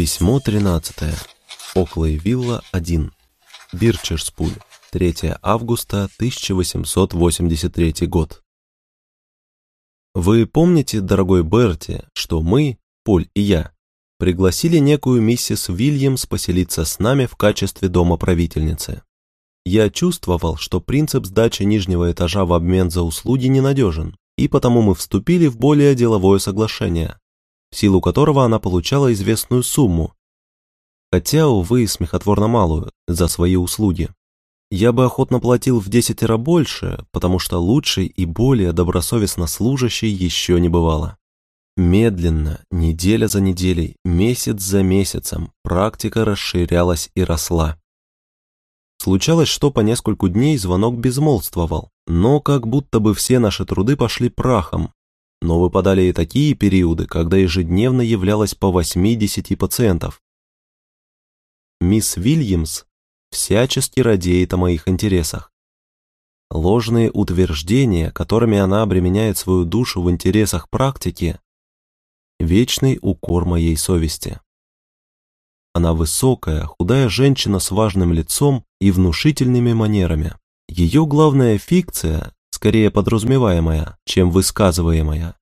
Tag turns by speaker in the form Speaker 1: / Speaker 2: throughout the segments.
Speaker 1: Письмо 13. Оклей Вилла 1. Бирчерспуль. 3 августа 1883 год. Вы помните, дорогой Берти, что мы, Поль и я, пригласили некую миссис Вильямс поселиться с нами в качестве домоправительницы. Я чувствовал, что принцип сдачи нижнего этажа в обмен за услуги ненадежен, и потому мы вступили в более деловое соглашение, в силу которого она получала известную сумму, хотя, увы, смехотворно малую, за свои услуги. Я бы охотно платил в десятеро больше, потому что лучший и более добросовестно служащий еще не бывало. Медленно, неделя за неделей, месяц за месяцем, практика расширялась и росла. Случалось, что по нескольку дней звонок безмолвствовал, но как будто бы все наши труды пошли прахом. Но выпадали и такие периоды, когда ежедневно являлось по 80 пациентов. Мисс Вильямс всячески радеет о моих интересах. Ложные утверждения, которыми она обременяет свою душу в интересах практики, вечный укор моей совести. Она высокая, худая женщина с важным лицом и внушительными манерами. Ее главная фикция, скорее подразумеваемая, чем высказываемая.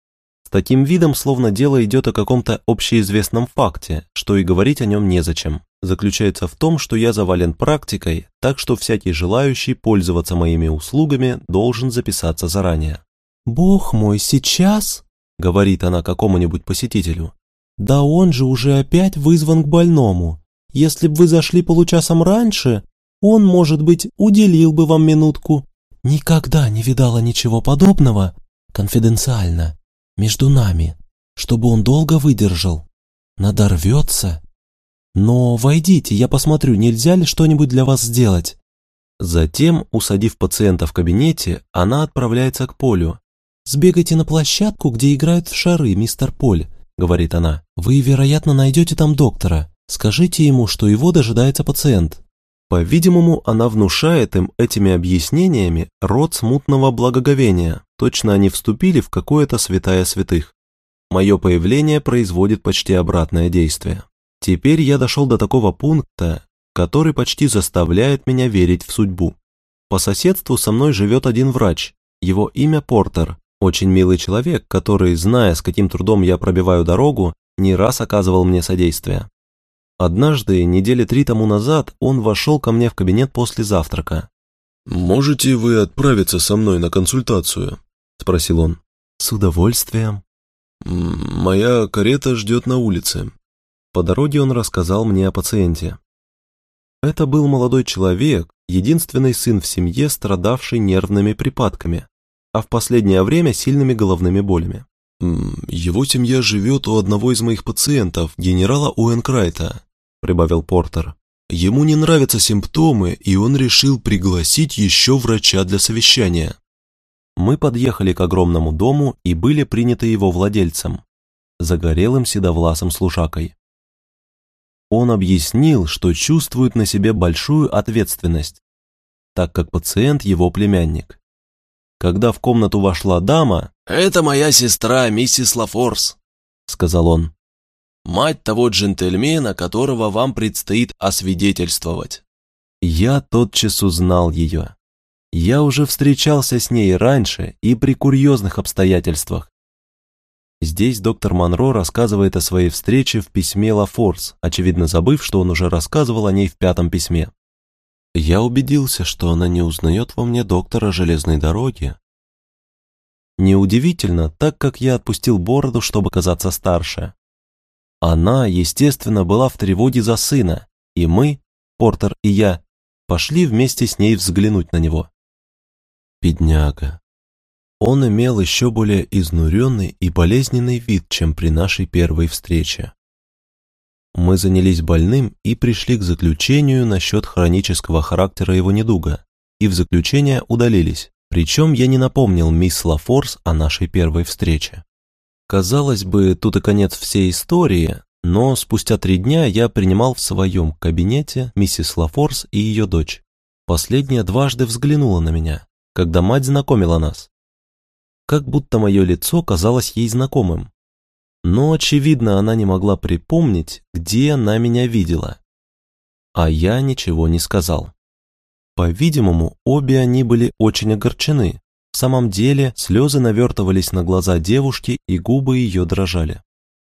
Speaker 1: С таким видом, словно дело идет о каком-то общеизвестном факте, что и говорить о нем незачем. Заключается в том, что я завален практикой, так что всякий желающий пользоваться моими услугами должен записаться заранее.
Speaker 2: «Бог мой, сейчас?» — говорит она какому-нибудь посетителю. «Да он же уже опять вызван к больному. Если бы вы зашли получасом раньше, он, может быть, уделил бы вам минутку. Никогда не видала ничего подобного. Конфиденциально. Между нами. Чтобы он долго выдержал. Надорвется. Но войдите, я посмотрю, нельзя ли что-нибудь для вас сделать».
Speaker 1: Затем, усадив пациента в кабинете, она отправляется к Полю.
Speaker 2: «Сбегайте на площадку, где играют в шары, мистер Поль. — говорит она, — «вы, вероятно, найдете там доктора. Скажите ему, что его дожидается пациент».
Speaker 1: По-видимому, она внушает им этими объяснениями род смутного благоговения. Точно они вступили в какое-то святая святых. Мое появление производит почти обратное действие. Теперь я дошел до такого пункта, который почти заставляет меня верить в судьбу. По соседству со мной живет один врач, его имя Портер, очень милый человек, который, зная, с каким трудом я пробиваю дорогу, не раз оказывал мне содействие. Однажды, недели три тому назад, он вошел ко мне в кабинет после завтрака.
Speaker 3: «Можете вы отправиться со мной на консультацию?» – спросил он.
Speaker 2: «С удовольствием».
Speaker 3: «Моя карета ждет на улице».
Speaker 1: По дороге он рассказал мне о пациенте. Это был молодой человек, единственный сын в семье, страдавший нервными припадками а в последнее время сильными головными болями.
Speaker 3: «Его семья живет у одного из моих пациентов, генерала Уэнкрайта», прибавил Портер. «Ему не нравятся симптомы, и он решил пригласить еще врача для совещания».
Speaker 1: Мы подъехали к огромному дому и были приняты его владельцем, загорелым седовласым служакой. Он объяснил, что чувствует на себе большую ответственность, так как пациент его племянник. Когда в комнату вошла дама...
Speaker 4: «Это моя сестра, миссис Лафорс», — сказал он. «Мать того джентльмена, которого вам предстоит освидетельствовать».
Speaker 1: Я тотчас узнал ее. Я уже встречался с ней раньше и при курьезных обстоятельствах. Здесь доктор Монро рассказывает о своей встрече в письме Лафорс, очевидно забыв, что он уже рассказывал о ней в пятом письме. Я убедился, что она не узнает во мне доктора железной дороги. Неудивительно, так как я отпустил бороду, чтобы казаться старше. Она, естественно, была в тревоге за сына, и мы, Портер и я, пошли вместе с ней взглянуть на него. Бедняга. Он имел еще более изнуренный и болезненный вид, чем при нашей первой встрече. Мы занялись больным и пришли к заключению насчет хронического характера его недуга, и в заключение удалились, причем я не напомнил мисс Лафорс о нашей первой встрече. Казалось бы, тут и конец всей истории, но спустя три дня я принимал в своем кабинете миссис Лафорс и ее дочь. Последняя дважды взглянула на меня, когда мать знакомила нас. Как будто мое лицо казалось ей знакомым. но, очевидно, она не могла припомнить, где она меня видела. А я ничего не сказал. По-видимому, обе они были очень огорчены. В самом деле, слезы навертывались на глаза девушки, и губы ее дрожали.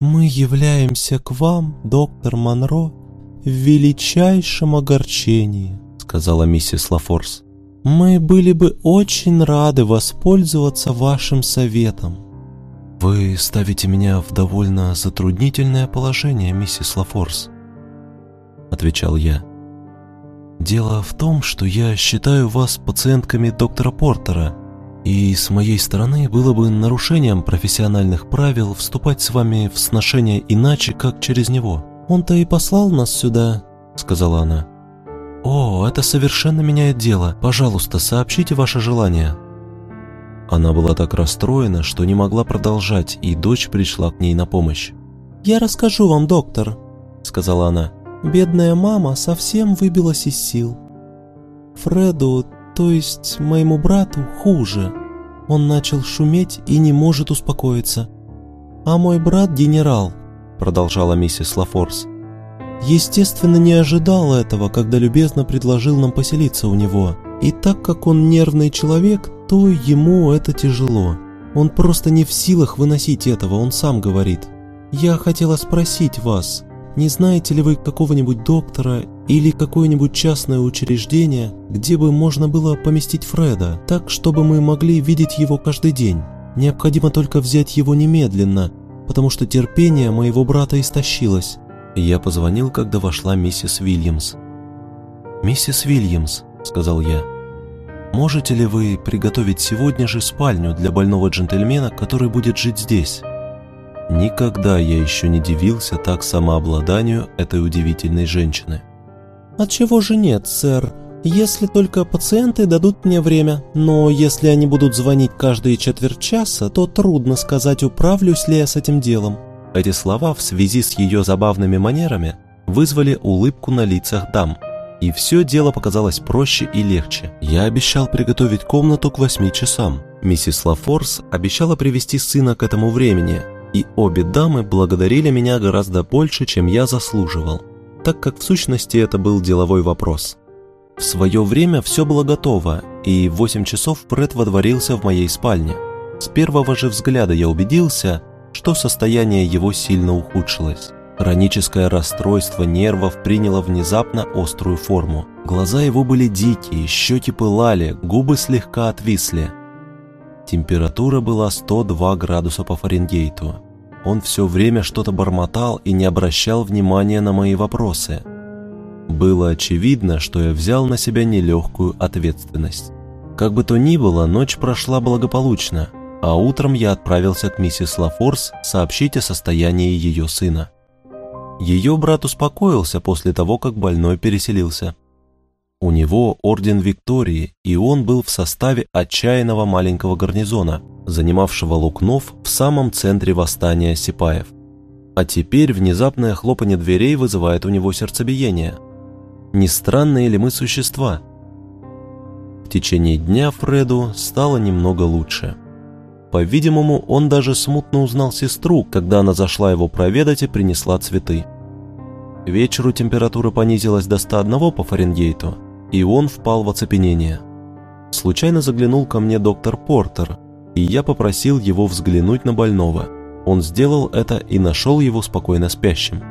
Speaker 2: «Мы являемся к вам, доктор Монро, в величайшем огорчении», сказала миссис Лафорс. «Мы были бы очень рады воспользоваться вашим советом».
Speaker 1: «Вы ставите меня в довольно затруднительное положение, миссис Лафорс», — отвечал я. «Дело в том, что я считаю вас пациентками доктора Портера, и с моей стороны было бы нарушением профессиональных правил вступать с вами в сношение иначе, как через него.
Speaker 2: Он-то и послал нас сюда, сказала она.
Speaker 1: О, это совершенно меняет дело. Пожалуйста, сообщите ваше желание. Она была так расстроена, что не могла продолжать, и дочь пришла к ней на помощь.
Speaker 2: «Я расскажу вам, доктор», — сказала она. «Бедная мама совсем выбилась из сил. Фреду то есть моему брату хуже. Он начал шуметь и не может успокоиться. А мой брат генерал, продолжала миссис Лафорс. Естественно, не ожидал этого, когда любезно предложил нам поселиться у него. И так как он нервный человек, то ему это тяжело. Он просто не в силах выносить этого, он сам говорит. Я хотела спросить вас, не знаете ли вы какого-нибудь доктора или какое-нибудь частное учреждение, где бы можно было поместить Фреда, так, чтобы мы могли видеть его каждый день? Необходимо только взять его немедленно, потому что терпение моего брата истощилось.
Speaker 1: Я позвонил, когда вошла миссис Вильямс. «Миссис Вильямс», — сказал я, — «можете ли вы приготовить сегодня же спальню для больного джентльмена, который будет жить здесь?» Никогда я еще не дивился так самообладанию этой удивительной женщины.
Speaker 2: «Отчего же нет, сэр, если только пациенты дадут мне время, но если они будут звонить каждые четверть часа, то трудно сказать, управлюсь ли я с этим делом».
Speaker 1: Эти слова в связи с ее забавными манерами вызвали улыбку на лицах дам, и все дело показалось проще и легче. Я обещал приготовить комнату к восьми часам. Миссис Лафорс обещала привести сына к этому времени – и обе дамы благодарили меня гораздо больше, чем я заслуживал, так как в сущности это был деловой вопрос. В свое время все было готово, и в 8 часов Фред водворился в моей спальне. С первого же взгляда я убедился, что состояние его сильно ухудшилось. Хроническое расстройство нервов приняло внезапно острую форму. Глаза его были дикие, щеки пылали, губы слегка отвисли – Температура была 102 градуса по Фаренгейту. Он все время что-то бормотал и не обращал внимания на мои вопросы. Было очевидно, что я взял на себя нелегкую ответственность. Как бы то ни было, ночь прошла благополучно, а утром я отправился к миссис Лафорс сообщить о состоянии ее сына. Ее брат успокоился после того, как больной переселился. У него орден Виктории, и он был в составе отчаянного маленького гарнизона, занимавшего Лукнов в самом центре восстания Сипаев. А теперь внезапное хлопанье дверей вызывает у него сердцебиение. Не странные ли мы существа? В течение дня Фреду стало немного лучше. По-видимому, он даже смутно узнал сестру, когда она зашла его проведать и принесла цветы. К вечеру температура понизилась до 101 по Фаренгейту, и он впал в оцепенение. Случайно заглянул ко мне доктор Портер, и я попросил его взглянуть на больного. Он сделал это и нашел его спокойно спящим.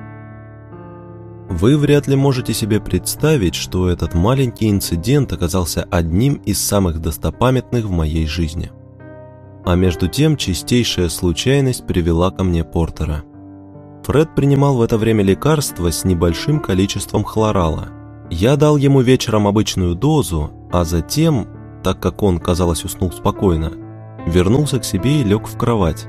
Speaker 1: Вы вряд ли можете себе представить, что этот маленький инцидент оказался одним из самых достопамятных в моей жизни. А между тем чистейшая случайность привела ко мне Портера. Фред принимал в это время лекарства с небольшим количеством хлорала – я дал ему вечером обычную дозу, а затем, так как он, казалось, уснул спокойно, вернулся к себе и лег в кровать.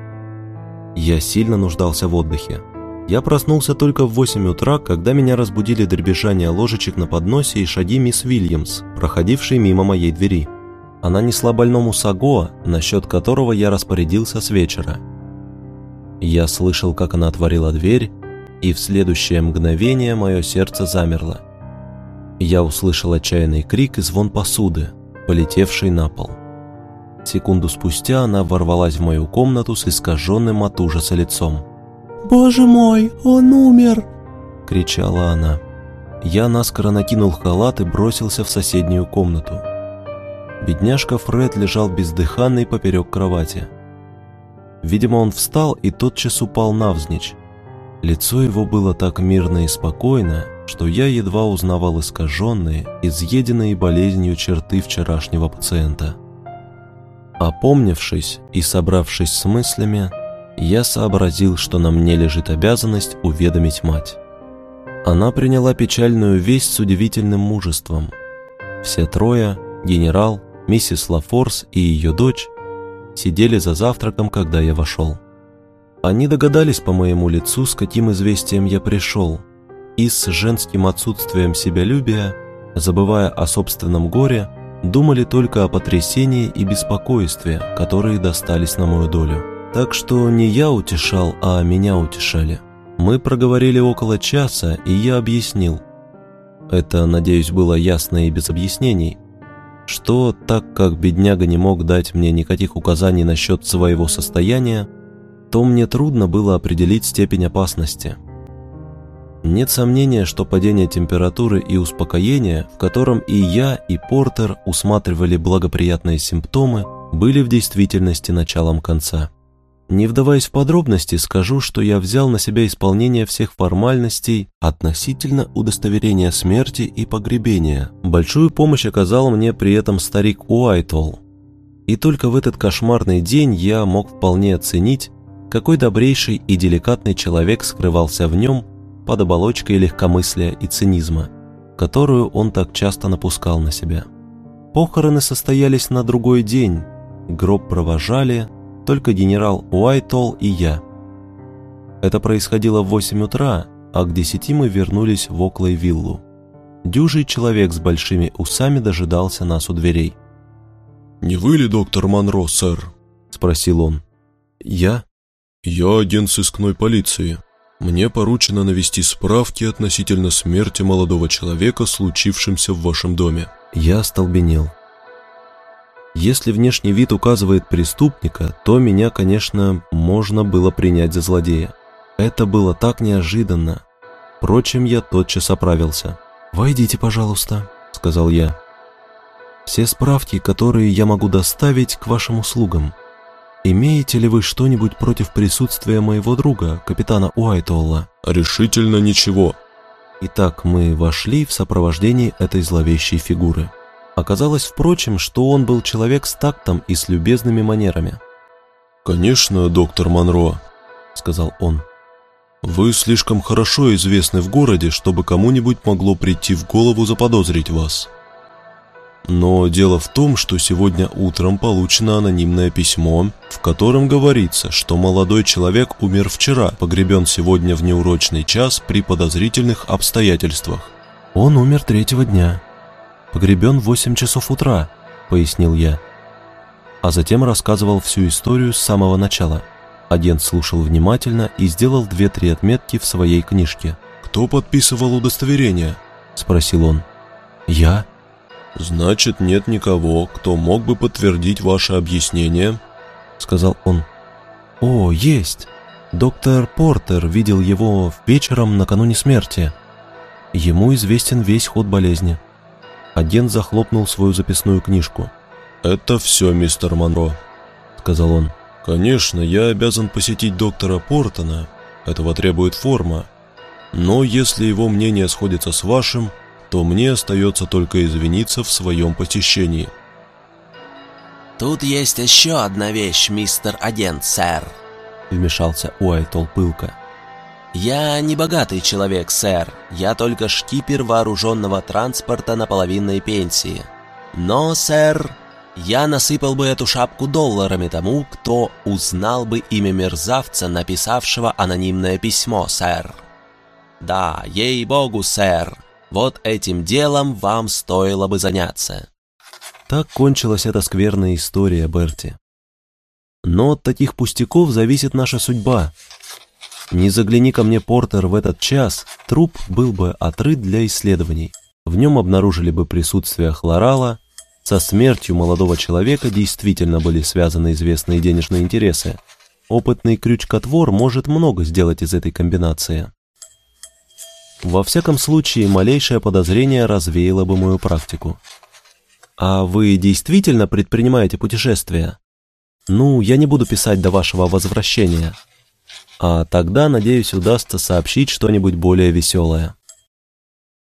Speaker 1: Я сильно нуждался в отдыхе. Я проснулся только в 8 утра, когда меня разбудили дребезжание ложечек на подносе и шаги мисс Вильямс, проходившей мимо моей двери. Она несла больному саго, насчет которого я распорядился с вечера. Я слышал, как она отворила дверь, и в следующее мгновение мое сердце замерло. Я услышал отчаянный крик и звон посуды, полетевшей на пол. Секунду спустя она ворвалась в мою комнату с искаженным от ужаса лицом.
Speaker 2: «Боже мой, он умер!»
Speaker 1: — кричала она. Я наскоро накинул халат и бросился в соседнюю комнату. Бедняжка Фред лежал бездыханный поперек кровати. Видимо, он встал и тотчас упал навзничь. Лицо его было так мирно и спокойно, что я едва узнавал искаженные, изъеденные болезнью черты вчерашнего пациента. Опомнившись и собравшись с мыслями, я сообразил, что на мне лежит обязанность уведомить мать. Она приняла печальную весть с удивительным мужеством. Все трое, генерал, миссис Лафорс и ее дочь, сидели за завтраком, когда я вошел. Они догадались по моему лицу, с каким известием я пришел, и с женским отсутствием себялюбия, забывая о собственном горе, думали только о потрясении и беспокойстве, которые достались на мою долю. Так что не я утешал, а меня утешали. Мы проговорили около часа, и я объяснил. Это, надеюсь, было ясно и без объяснений, что, так как бедняга не мог дать мне никаких указаний насчет своего состояния, то мне трудно было определить степень опасности. Нет сомнения, что падение температуры и успокоение, в котором и я, и Портер усматривали благоприятные симптомы, были в действительности началом конца. Не вдаваясь в подробности, скажу, что я взял на себя исполнение всех формальностей относительно удостоверения смерти и погребения. Большую помощь оказал мне при этом старик Уайтол. И только в этот кошмарный день я мог вполне оценить, какой добрейший и деликатный человек скрывался в нем под оболочкой легкомыслия и цинизма, которую он так часто напускал на себя. Похороны состоялись на другой день, гроб провожали – только генерал Уайтол и я. Это происходило в 8 утра, а к 10 мы вернулись в Оклей-виллу. Дюжий человек с большими усами дожидался нас у дверей.
Speaker 3: «Не вы ли доктор Монро, сэр?»
Speaker 1: – спросил он. «Я?»
Speaker 3: «Я агент сыскной полиции. Мне поручено навести справки относительно смерти молодого человека, случившимся в вашем доме».
Speaker 1: Я остолбенел. Если внешний вид указывает преступника, то меня, конечно, можно было принять за злодея. Это было так неожиданно. Впрочем, я тотчас оправился. «Войдите, пожалуйста», — сказал я. «Все справки, которые я могу доставить к вашим услугам. Имеете ли вы что-нибудь против присутствия моего друга, капитана Уайтолла?»
Speaker 3: «Решительно ничего».
Speaker 1: Итак, мы вошли в сопровождении этой зловещей фигуры. Оказалось, впрочем, что он был человек с тактом и с любезными манерами.
Speaker 3: «Конечно, доктор Монро», — сказал он. «Вы слишком хорошо известны в городе, чтобы кому-нибудь могло прийти в голову заподозрить вас. Но дело в том, что сегодня утром получено анонимное письмо, в котором говорится, что молодой человек умер вчера, погребен сегодня в неурочный час при подозрительных обстоятельствах.
Speaker 1: Он умер третьего дня, погребен в 8 часов утра», — пояснил я. А затем рассказывал всю историю с самого начала. Агент слушал внимательно и сделал две-три отметки в своей книжке.
Speaker 3: «Кто подписывал удостоверение?»
Speaker 1: — спросил он. «Я».
Speaker 3: «Значит, нет никого, кто мог бы подтвердить ваше объяснение?»
Speaker 1: — сказал он. «О, есть. Доктор Портер видел его вечером накануне смерти. Ему известен весь ход болезни». Агент захлопнул свою записную книжку.
Speaker 3: «Это все, мистер Монро», — сказал он. «Конечно, я обязан посетить доктора Портона. Этого требует форма. Но если его мнение сходится с вашим, то мне остается только извиниться в своем посещении».
Speaker 4: «Тут есть еще одна вещь, мистер агент, сэр», —
Speaker 1: вмешался Уайтол пылко.
Speaker 4: «Я не богатый человек, сэр. Я только шкипер вооруженного транспорта на половинной пенсии. Но, сэр, я насыпал бы эту шапку долларами тому, кто узнал бы имя мерзавца, написавшего анонимное письмо, сэр. Да, ей-богу, сэр, вот этим делом вам стоило бы заняться».
Speaker 1: Так кончилась эта скверная история, Берти. Но от таких пустяков зависит наша судьба, не загляни ко мне, Портер, в этот час, труп был бы отрыт для исследований. В нем обнаружили бы присутствие хлорала, со смертью молодого человека действительно были связаны известные денежные интересы. опытный крючкотвор может много сделать из этой комбинации. Во всяком случае, малейшее подозрение развеяло бы мою практику. А вы действительно предпринимаете путешествия? Ну, я не буду писать до вашего возвращения. А тогда, надеюсь, удастся сообщить что-нибудь более веселое.